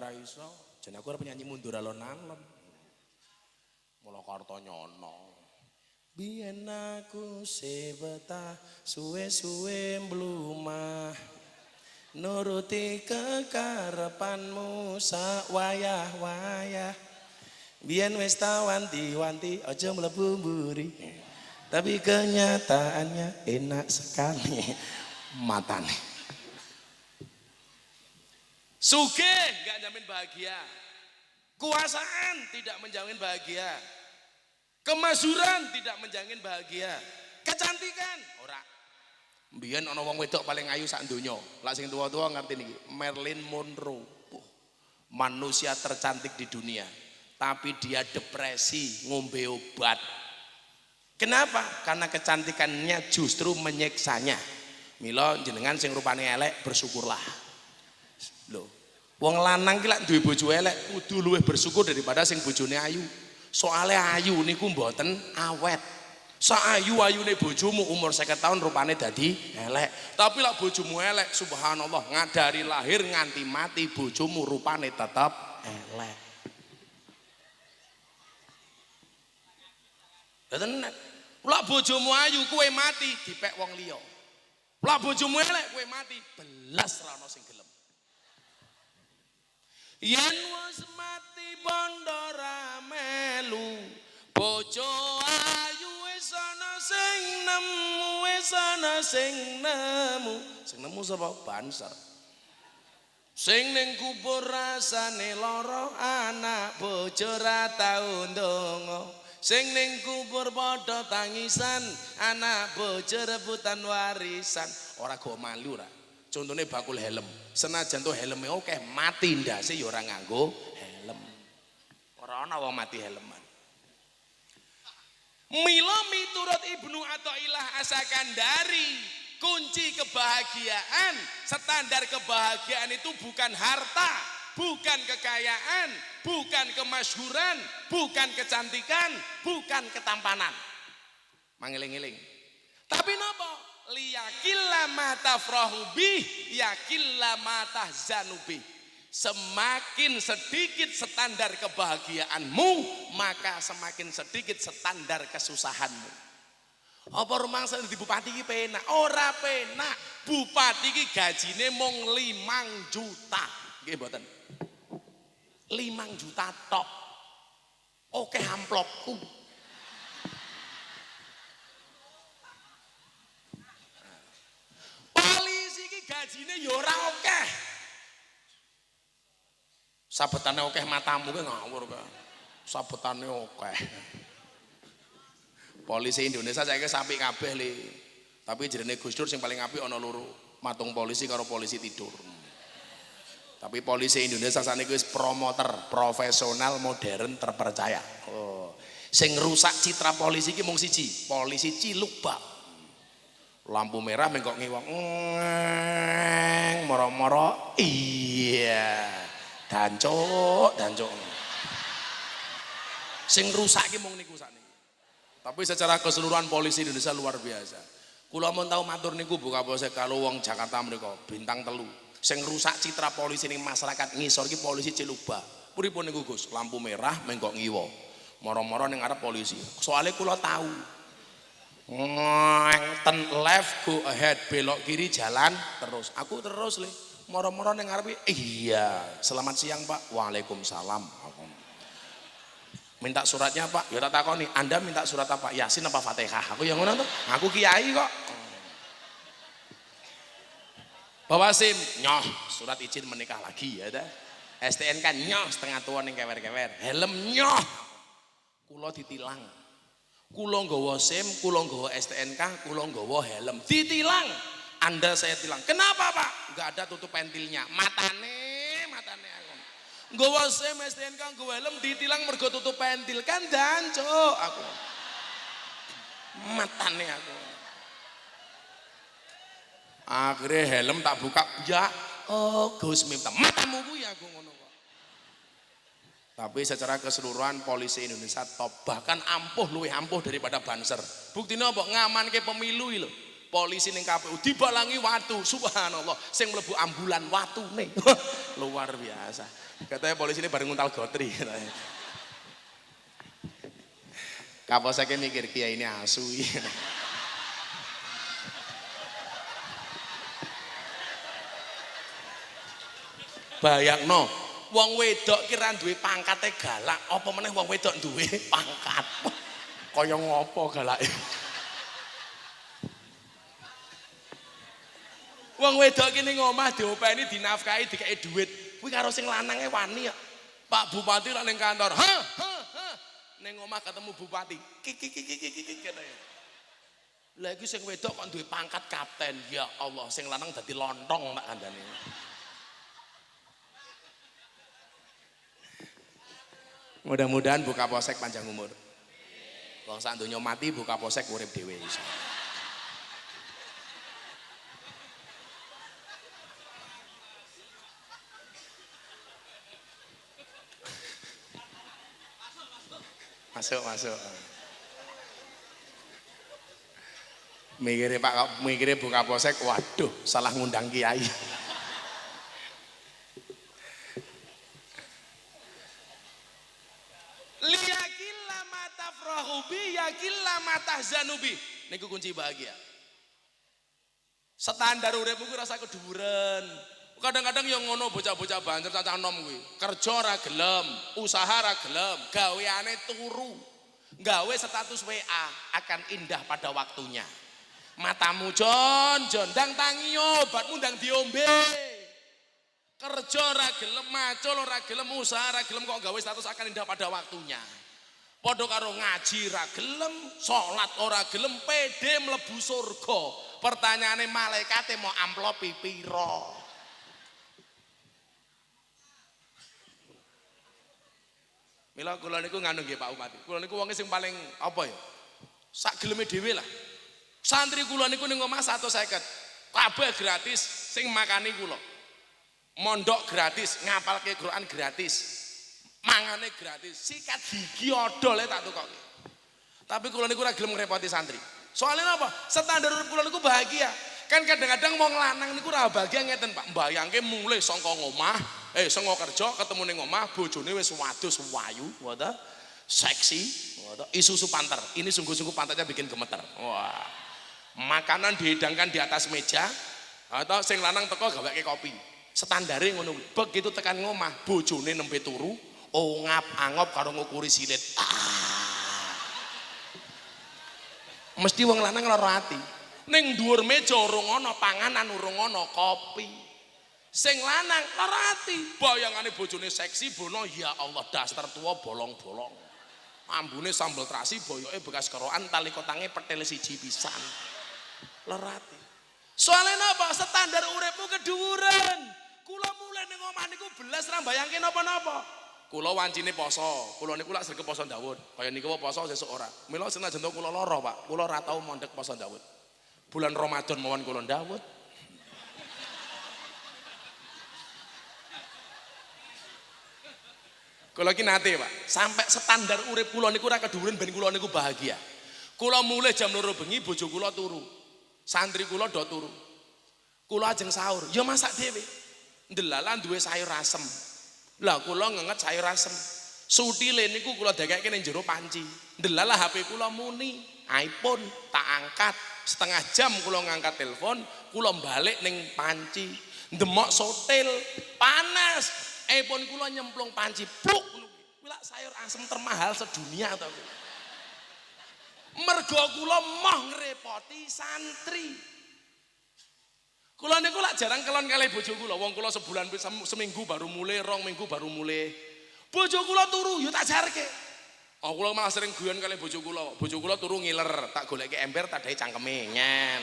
ra iso. Jan aku arep nyanyi mundur alon-alon. Mula karta nyono. Biyen aku sebetah suwe-suwe mblumah. Nuruti kekarepanmu sak wayah-wayah. Biyen wis wanti-wanti aja mlebu mburi. Tapi kenyataannya enak sekali matane. Sugih nggak jamin bahagia. Kuasaan tidak menjamin bahagia. Kemasyuran tidak menjamin bahagia. Kecantikan ora. Mbiyen ana wong wedok paling ayu sak donya. Lah sing tua-tua ngerti niki, Marilyn Monroe. Manusia tercantik di dunia. Tapi dia depresi, ngombe obat. Kenapa? Karena kecantikannya justru menyiksanya. Milo jenengan sing rupane elek bersyukurlah. Wong lanang ki lak duwe bojo elek kudu luwih bersyukur daripada sing bojone ayu. Soale ayu niku mboten awet. Saayu ayune bojomu umur 50 tahun rupane dadi elek. Tapi lak bojomu elek, subhanallah, ngadari lahir nganti mati bojomu rupane tetap elek. Tenan. Lak bojomu ayu kowe mati dipek wong liya. Lak bojomu elek kowe mati belas ra ono sing. Yen wis mati bondo ra melu. Bojo ayu wis ana sing nemu wis ana sing nemu. Sing nemu sapa? Banser. Sing ning kubur rasane lara anak bojo ra tau ndonga. Sing ning kubur padha tangisan anak bojo rebutan warisan. Ora go malu ora contohnya bakul helm senajan tuh helmnya oke mati ndase ya ora nganggo helm. Ora ana wong mati helman. Milo miturut Ibnu Athaillah Asakandari kunci kebahagiaan standar kebahagiaan itu bukan harta bukan kekayaan bukan kemasyhuran bukan kecantikan bukan ketampanan. Mangiling-iling tapi nopo liyakilla ma tafrahu bih yakilla ma tahzanu bih. Semakin sedikit standar kebahagiaanmu maka semakin sedikit standar kesusahanmu. Apa rumangsa di bupati iki penak? Ora penak. Bupati iki gajine mung 5 juta. Nggih mboten. 5 juta tok. Oke amplopku polisi iki gajine ya ora akeh. Sabetane akeh matamu ki ngawur ka sabetane akeh. Polisi Indonesia saya sapi kabeh le. Tapi jerene Gus Dur sing paling apik ana loro matung polisi karo polisi tidur. Tapi polisi Indonesia saat ini promoter profesional modern terpercaya. Oh. sing rusak citra polisi ki mung siji polisi ciluk bak lampu merah mengkok ngiwang moro-moro. Iya. Dancuk dancuk. Sing rusak ki mung niku sakniki. Tapi secara keseluruhan polisi Indonesia luar biasa. Kula mau tahu matur niku buka bose kalau wong Jakarta mereka bintang telu. Sing rusak citra polisi ning masyarakat ngisor ki polisi Ciluba pripun niku Gus? Lampu merah mengkok ngiwa. Moro-moro ning arep polisi. Soalnya kula tahu ten left go ahead. Belok kiri jalan terus. Aku terus le. Moro-moro ning ngarepe iya selamat siang Pak. Waalaikumsalam. Minta suratnya Pak. Ya tak takoni Anda minta surat apa? Yasin apa Fatihah? Aku yang ngono tuh aku kiai kok. Bawa SIM nyoh surat izin menikah lagi ya dah. STNK nyoh setengah tua ning kewer-kewer. Helm nyoh. Kulo ditilang kulo nggawa SIM, kulo nggawa STNK, nggawa helm. Ditilang. Anda saya tilang. Kenapa, Pak? Enggak ada tutup pentilnya. Matane, matane aku. Nggawa SIM, STNK, nggawa helm ditilang mergo tutup pentil kan danco aku. Matane aku. Akhirnya helm tak buka, ya oh Gus Miftah, matamu kuwi aku ngono. Tapi secara keseluruhan polisi Indonesia top bahkan ampuh luwih ampuh daripada banser. Buktinya apa? Ngaman ke pemilu lho. polisi ning KPU dibalangi watu subhanallah sing mlebu ambulan watune luar biasa katanya polisi ini bareng nguntal gotri katanya Kapolseknya mikir kiai ini asu bayang no wong wedok kira duwe pangkate galak apa meneh wong wedok duwe pangkat kaya ngopo galake Wong wedok kene ngomah diopeni dinafkahi dikei duit. Kuwi karo sing lanange wani ya. Pak Bupati lah ning kantor. Ha, ha, ha. Ning omah ketemu bupati. Kik kik kik kik kik kene. Lah iki sing wedok kok duwe pangkat kapten. Ya Allah, sing lanang dadi lontong tak kandhane. Mudah-mudahan buka posek panjang umur. Wong sak donya mati buka posek urip dhewe insyaallah. Masuk, masuk. Mikirnya Pak, mikirnya buka posek, waduh, salah ngundang kiai. Liyakilla mata frohubi, yakilla mata zanubi. Niku kunci bahagia. Standar uripmu ku rasa keduren. Kadang-kadang yang ngono bocah-bocah banjir cacah nom kuwi. Kerja ora gelem, usaha ora gelem, gaweane turu. Gawe status WA akan indah pada waktunya. Matamu jon, jon ndang tangi obatmu ndang diombe. Kerja ora gelem, macul ora gelem, usaha ora gelem kok gawe status akan indah pada waktunya. Padha karo ngaji ora gelem, salat ora gelem, pede mlebu surga. Pertanyaane malaikate mau amplop pipiro? Mila kula niku nganu nggih Pak Umati. Kula niku wonge sing paling apa ya? Sak geleme dhewe lah. Santri kula niku ning omah 150. Kabeh gratis sing makani kula. Mondok gratis, ngapalke Quran gratis. Mangane gratis, sikat gigi odol tak tukoke. Tapi kula niku ora gelem ngrepoti santri. Soalnya apa? Standar urip kula niku bahagia. Kan kadang-kadang wong lanang niku ora bahagia ngeten Pak. Mbayangke mulai saka ngomah, eh sengo kerja ketemu ning omah bojone wis wadus wayu wada seksi wada isusu panter ini sungguh-sungguh pantatnya bikin gemeter wah makanan dihidangkan di atas meja atau sing lanang teko gaweke kopi standare ngono begitu tekan ngomah bojone nembe turu ongap angop karo ngukuri silit ah. mesti wong lanang lara ati ning dhuwur meja urung ana panganan urung ana kopi Sing lanang lara ati, bayangane bojone seksi bono ya Allah dasar tua bolong-bolong. Ambune sambel terasi, boyoke bekas keroan tali kotange petel siji pisan. Lerati. Soalnya napa? Standar uripmu keduren. Kula mulai ning omah niku belas ra bayangke napa-napa. Kula wancine poso, kula niku lak sregep poso Daud. Kaya niku poso sesuk ora. Mila senajan kula lara, Pak. Kula ora tau mondek poso Daud. Bulan Ramadan mawon kula Daud. Kula iki nate, Pak. Sampai standar urip kula niku ora keduren ben kula niku bahagia. Kula mulai jam loro bengi bojo kula turu. Santri kula do turu. Kula ajeng sahur, ya masak dhewe. Ndelalan duwe sayur asem. Lah kula ngenget sayur asem. Sutile niku kula dakeke ning jero panci. Ndelalah HP kula muni, iPhone tak angkat. Setengah jam kula ngangkat telepon, kula balik ning panci. Demok sotil, panas, iPhone kula nyemplung panci, pluk Kuwi sayur asem termahal sedunia to. Mergo kula moh ngrepoti santri. Kula niku lak jarang kelon kali bojo kula. Wong kula sebulan seminggu baru mulai, rong minggu baru mulai. Bojo kula turu yo tak jarke. Oh kula malah sering guyon kali bojo kula. Bojo kula turu ngiler, tak goleki ember tak dahi cangkeme nyen.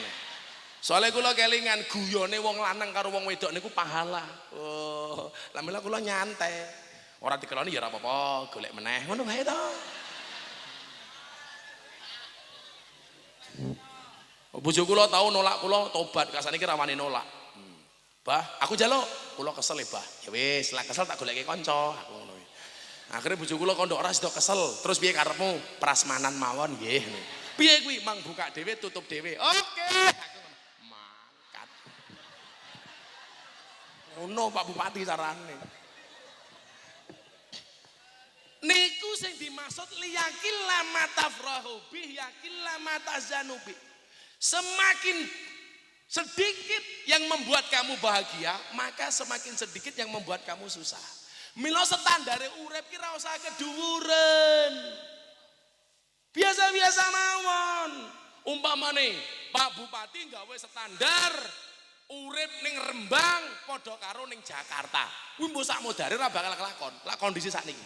Soalnya kula kelingan guyone wong lanang karo wong wedok niku pahala. Oh, lamela kula nyantai. Ora dikeloni ya ora apa-apa, golek meneh. Ngono wae to. Bujuk kula tau nolak kula tobat, kasane ki rawane nolak. Bah, aku jalo, kula kesel ya, bah. Ya wis, lah kesel tak goleki kanca, aku ngono. Akhirnya bojo kula kondok ora sida kesel, terus piye karepmu? Prasmanan mawon nggih. Piye kuwi? Mang buka dhewe, tutup dhewe. Oke. Mangkat. Ngono Pak Bupati carane. Niku sing dimaksud liyakil lama tafrahu bih yakil lama. Semakin sedikit yang membuat kamu bahagia, maka semakin sedikit yang membuat kamu susah. Milo standar urep kira usah keduwuren. Biasa-biasa mawon. Umpamane Pak Bupati gawe standar urip ning Rembang padha karo Jakarta. Kuwi mbok sak modare ora bakal kelakon. Lah kondisi sakniki.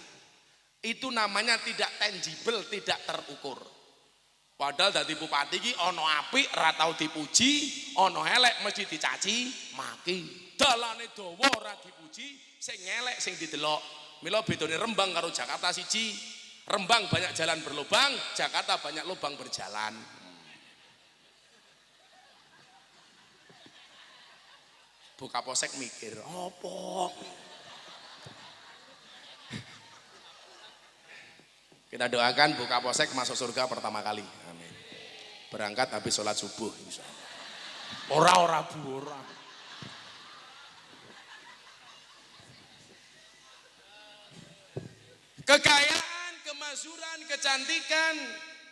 Itu namanya tidak tangible, tidak terukur. Padahal dari bupati iki ana apik ora tau dipuji, ana elek mesti dicaci, maki. Dalane dawa ora dipuji, sing elek sing didelok. Mila bedone Rembang karo Jakarta siji. Rembang banyak jalan berlubang, Jakarta banyak lubang berjalan. Buka posek mikir, opo? Kita doakan buka posek masuk surga pertama kali. Berangkat habis sholat subuh. Ora ora bu ora. Kekayaan, kemazuran, kecantikan,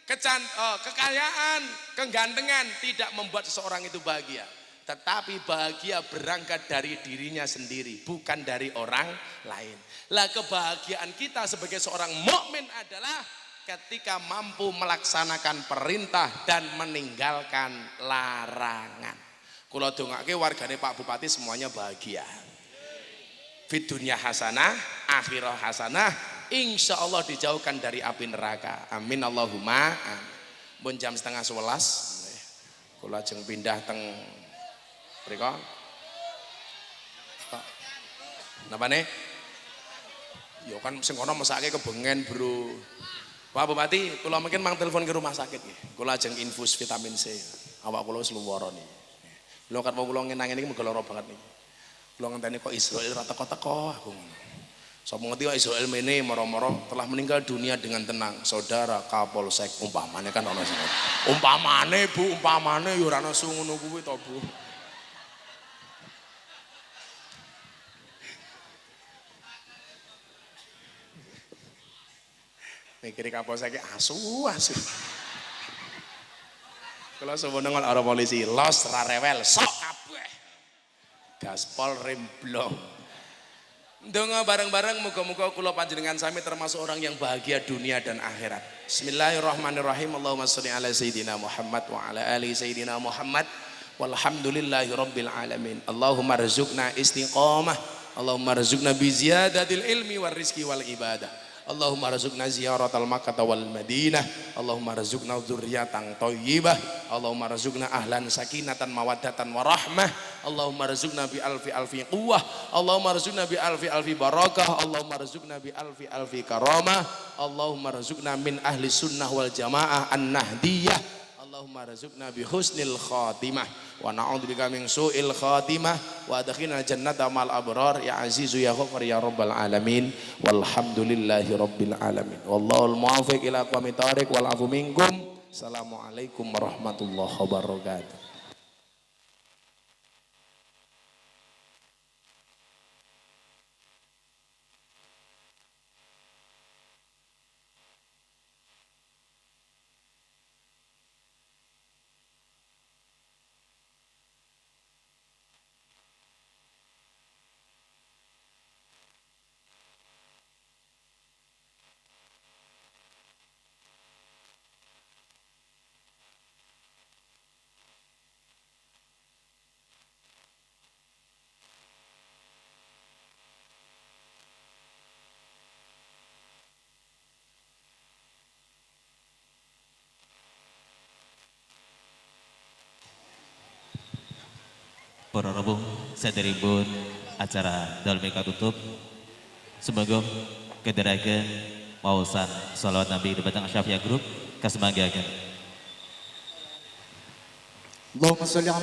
kecan oh, kekayaan, kegantengan tidak membuat seseorang itu bahagia. Tetapi bahagia berangkat dari dirinya sendiri, bukan dari orang lain. Lah kebahagiaan kita sebagai seorang mukmin adalah ketika mampu melaksanakan perintah dan meninggalkan larangan. Kalau dongake wargane Pak Bupati semuanya bahagia. Fit hasanah, akhirah hasanah, insya Allah dijauhkan dari api neraka. Amin Allahumma. Amin. jam setengah sebelas, kalau ajeng pindah teng Mriko. Napa nih? Yo kan sing kono mesake kebengen, Bro. Pak Bupati, kula mungkin mang telepon ke rumah sakit nggih. Kula ajeng infus vitamin C. Awak kula wis luwara nih. Kula kan kula ngenangen iki megel lara banget nih. Kula ngenteni kok Israel ra teko-teko aku ngono. Sapa ngerti kok Israel mene moro-moro telah meninggal dunia dengan tenang. Saudara Kapolsek umpamane kan ana sing. Umpamane Bu, umpamane yo ora ana ngono kuwi to, Bu. Mikir kapolsek asu asu. Kalau sebenarnya nol orang polisi los rarewel sok kabeh. Gaspol remblong. Donga bareng-bareng muga-muga kula panjenengan sami termasuk orang yang bahagia dunia dan akhirat. Bismillahirrahmanirrahim. Allahumma sholli ala sayyidina Muhammad wa ala ali sayyidina Muhammad. Walhamdulillahi rabbil alamin. Allahumma rizukna istiqamah. Allahumma rizukna bi ziyadatil ilmi war rizki wal ibadah. Allahumma razukna ziyaratal makkah wal madinah. Allahumma razukna dzurriatan thayyibah Allahumma razukna ahlan sakinatan mawaddatan warahmah Allahumma razukna bi alfi alfi quwwah. Allahumma razukna bi alfi alfi barakah. Allahumma razukna bi alfi alfi karamah. Allahumma razukna min ahli sunnah wal jamaah an-nahdiyah Allahumma razukna bi husnil khatimah. Wa na'udzubika min su'il khatimah. Wa adkhilna jannata mal abrar. Ya azizu ya ghafar ya rabbal alamin. Walhamdulillahi rabbil alamin. Wallahu al muwaffiq ila aqwamit thariq wal afu minkum. Assalamualaikum warahmatullahi wabarakatuh Para Rabu, saderipun acara dalmika tutup. Semoga kederagan mausan salawat Nabi batang Asyafiyah Group kasemanggakan. Allahumma sholli